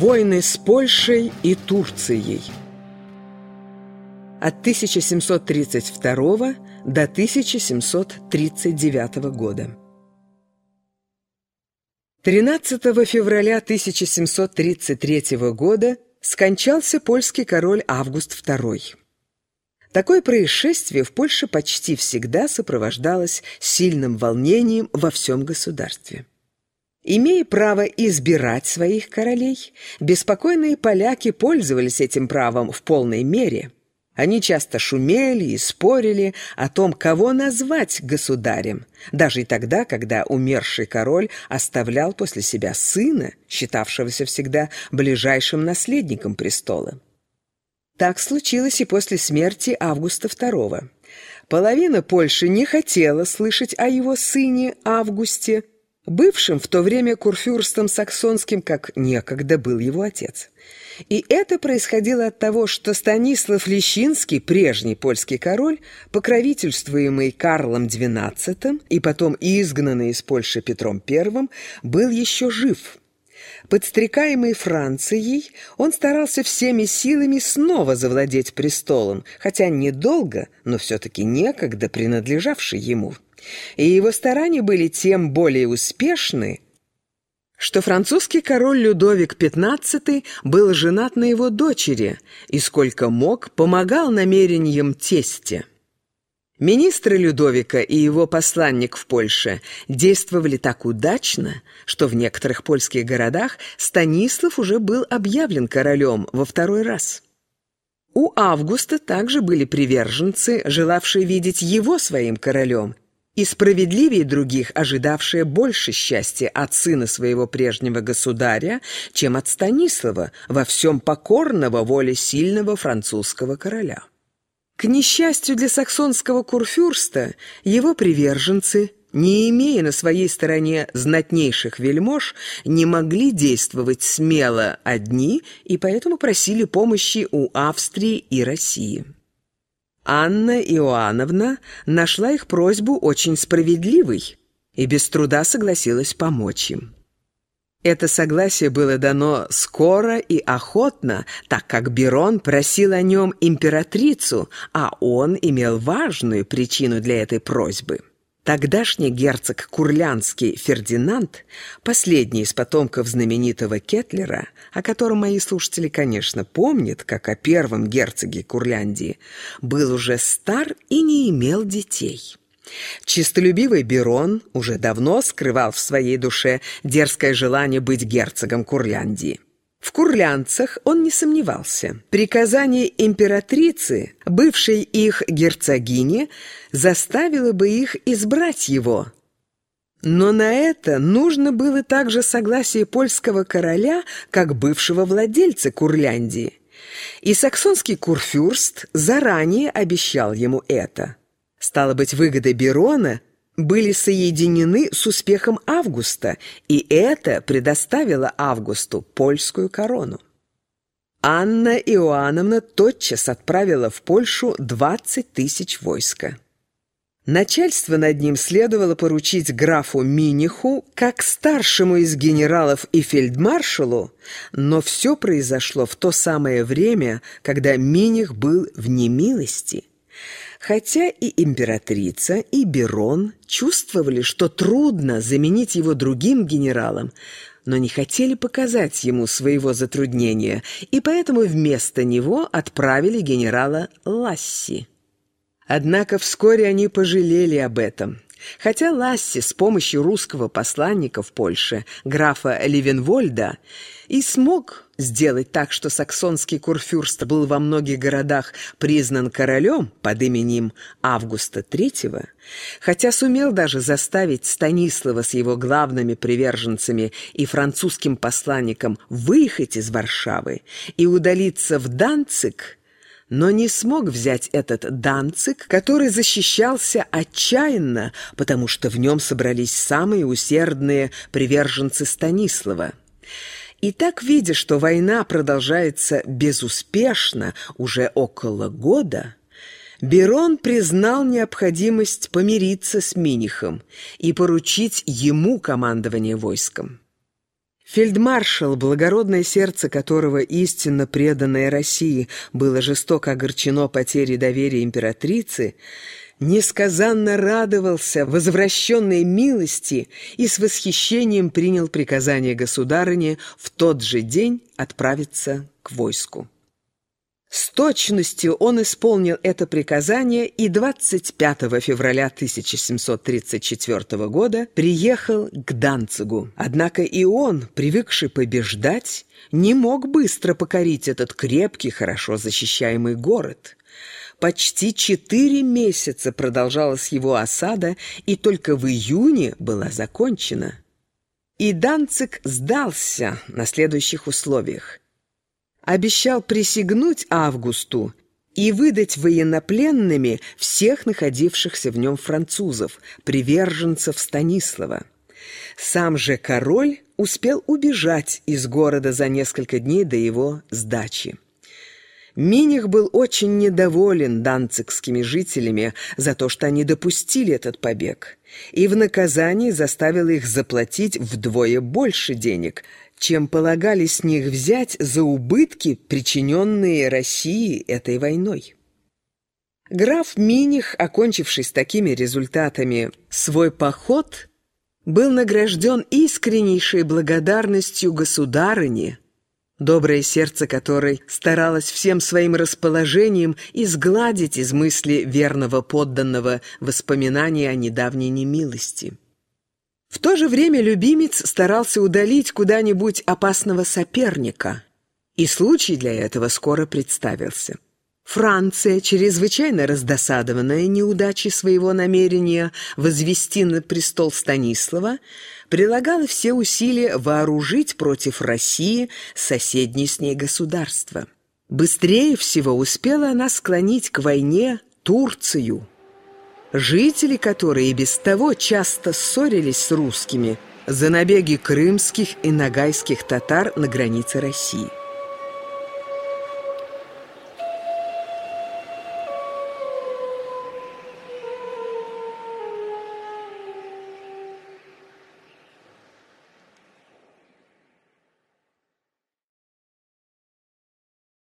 Войны с Польшей и Турцией от 1732 до 1739 года. 13 февраля 1733 года скончался польский король Август II. Такое происшествие в Польше почти всегда сопровождалось сильным волнением во всем государстве. Имея право избирать своих королей, беспокойные поляки пользовались этим правом в полной мере. Они часто шумели и спорили о том, кого назвать государем, даже и тогда, когда умерший король оставлял после себя сына, считавшегося всегда ближайшим наследником престола. Так случилось и после смерти Августа II. Половина Польши не хотела слышать о его сыне Августе, бывшим в то время курфюрстом саксонским, как некогда был его отец. И это происходило от того, что Станислав Лещинский, прежний польский король, покровительствуемый Карлом XII и потом изгнанный из Польши Петром I, был еще жив. Подстрекаемый Францией, он старался всеми силами снова завладеть престолом, хотя недолго, но все-таки некогда принадлежавший ему и его старания были тем более успешны, что французский король Людовик XV был женат на его дочери и сколько мог помогал намерениям тестя. Министры Людовика и его посланник в Польше действовали так удачно, что в некоторых польских городах Станислав уже был объявлен королем во второй раз. У Августа также были приверженцы, желавшие видеть его своим королем, и справедливее других, ожидавшая больше счастья от сына своего прежнего государя, чем от Станислава, во всем покорного воле сильного французского короля. К несчастью для саксонского курфюрста, его приверженцы, не имея на своей стороне знатнейших вельмож, не могли действовать смело одни и поэтому просили помощи у Австрии и России. Анна Иоанновна нашла их просьбу очень справедливой и без труда согласилась помочь им. Это согласие было дано скоро и охотно, так как Берон просил о нем императрицу, а он имел важную причину для этой просьбы. Тогдашний герцог Курлянский Фердинанд, последний из потомков знаменитого Кетлера, о котором мои слушатели, конечно, помнят, как о первом герцоге Курляндии, был уже стар и не имел детей. Чистолюбивый Берон уже давно скрывал в своей душе дерзкое желание быть герцогом Курляндии. В курлянцах он не сомневался. Приказание императрицы, бывшей их герцогини, заставило бы их избрать его. Но на это нужно было также согласие польского короля, как бывшего владельца Курляндии. И саксонский курфюрст заранее обещал ему это. Стало быть, выгоды Берона были соединены с успехом Августа, и это предоставило Августу польскую корону. Анна Иоанновна тотчас отправила в Польшу 20 тысяч войска. Начальство над ним следовало поручить графу Миниху как старшему из генералов и фельдмаршалу, но все произошло в то самое время, когда Миних был в немилости. Хотя и императрица, и Берон чувствовали, что трудно заменить его другим генералом, но не хотели показать ему своего затруднения, и поэтому вместо него отправили генерала Ласси. Однако вскоре они пожалели об этом. Хотя Ласси с помощью русского посланника в Польше, графа Левенвольда, и смог сделать так, что саксонский курфюрст был во многих городах признан королем под именем Августа III, хотя сумел даже заставить Станислава с его главными приверженцами и французским посланником выехать из Варшавы и удалиться в Данцик – но не смог взять этот Данцик, который защищался отчаянно, потому что в нем собрались самые усердные приверженцы Станислава. И так, видя, что война продолжается безуспешно уже около года, Берон признал необходимость помириться с Минихом и поручить ему командование войском. Фельдмаршал, благородное сердце которого истинно преданное России было жестоко огорчено потерей доверия императрицы, несказанно радовался возвращенной милости и с восхищением принял приказание государыни в тот же день отправиться к войску. С точностью он исполнил это приказание и 25 февраля 1734 года приехал к Данцигу. Однако и он, привыкший побеждать, не мог быстро покорить этот крепкий, хорошо защищаемый город. Почти четыре месяца продолжалась его осада, и только в июне была закончена. И Данциг сдался на следующих условиях обещал присягнуть Августу и выдать военнопленными всех находившихся в нем французов, приверженцев Станислава. Сам же король успел убежать из города за несколько дней до его сдачи. Миних был очень недоволен данцигскими жителями за то, что они допустили этот побег, и в наказании заставил их заплатить вдвое больше денег, чем полагали с них взять за убытки, причиненные России этой войной. Граф Миних, окончивший с такими результатами свой поход, был награжден искреннейшей благодарностью государыне, доброе сердце которой старалось всем своим расположением изгладить из мысли верного подданного воспоминания о недавней немилости. В то же время любимец старался удалить куда-нибудь опасного соперника, и случай для этого скоро представился. Франция, чрезвычайно раздосадованная неудачей своего намерения возвести на престол Станислава, прилагала все усилия вооружить против России соседние с ней государства. Быстрее всего успела она склонить к войне Турцию – жители которые без того часто ссорились с русскими за набеги крымских и нагайских татар на границе России.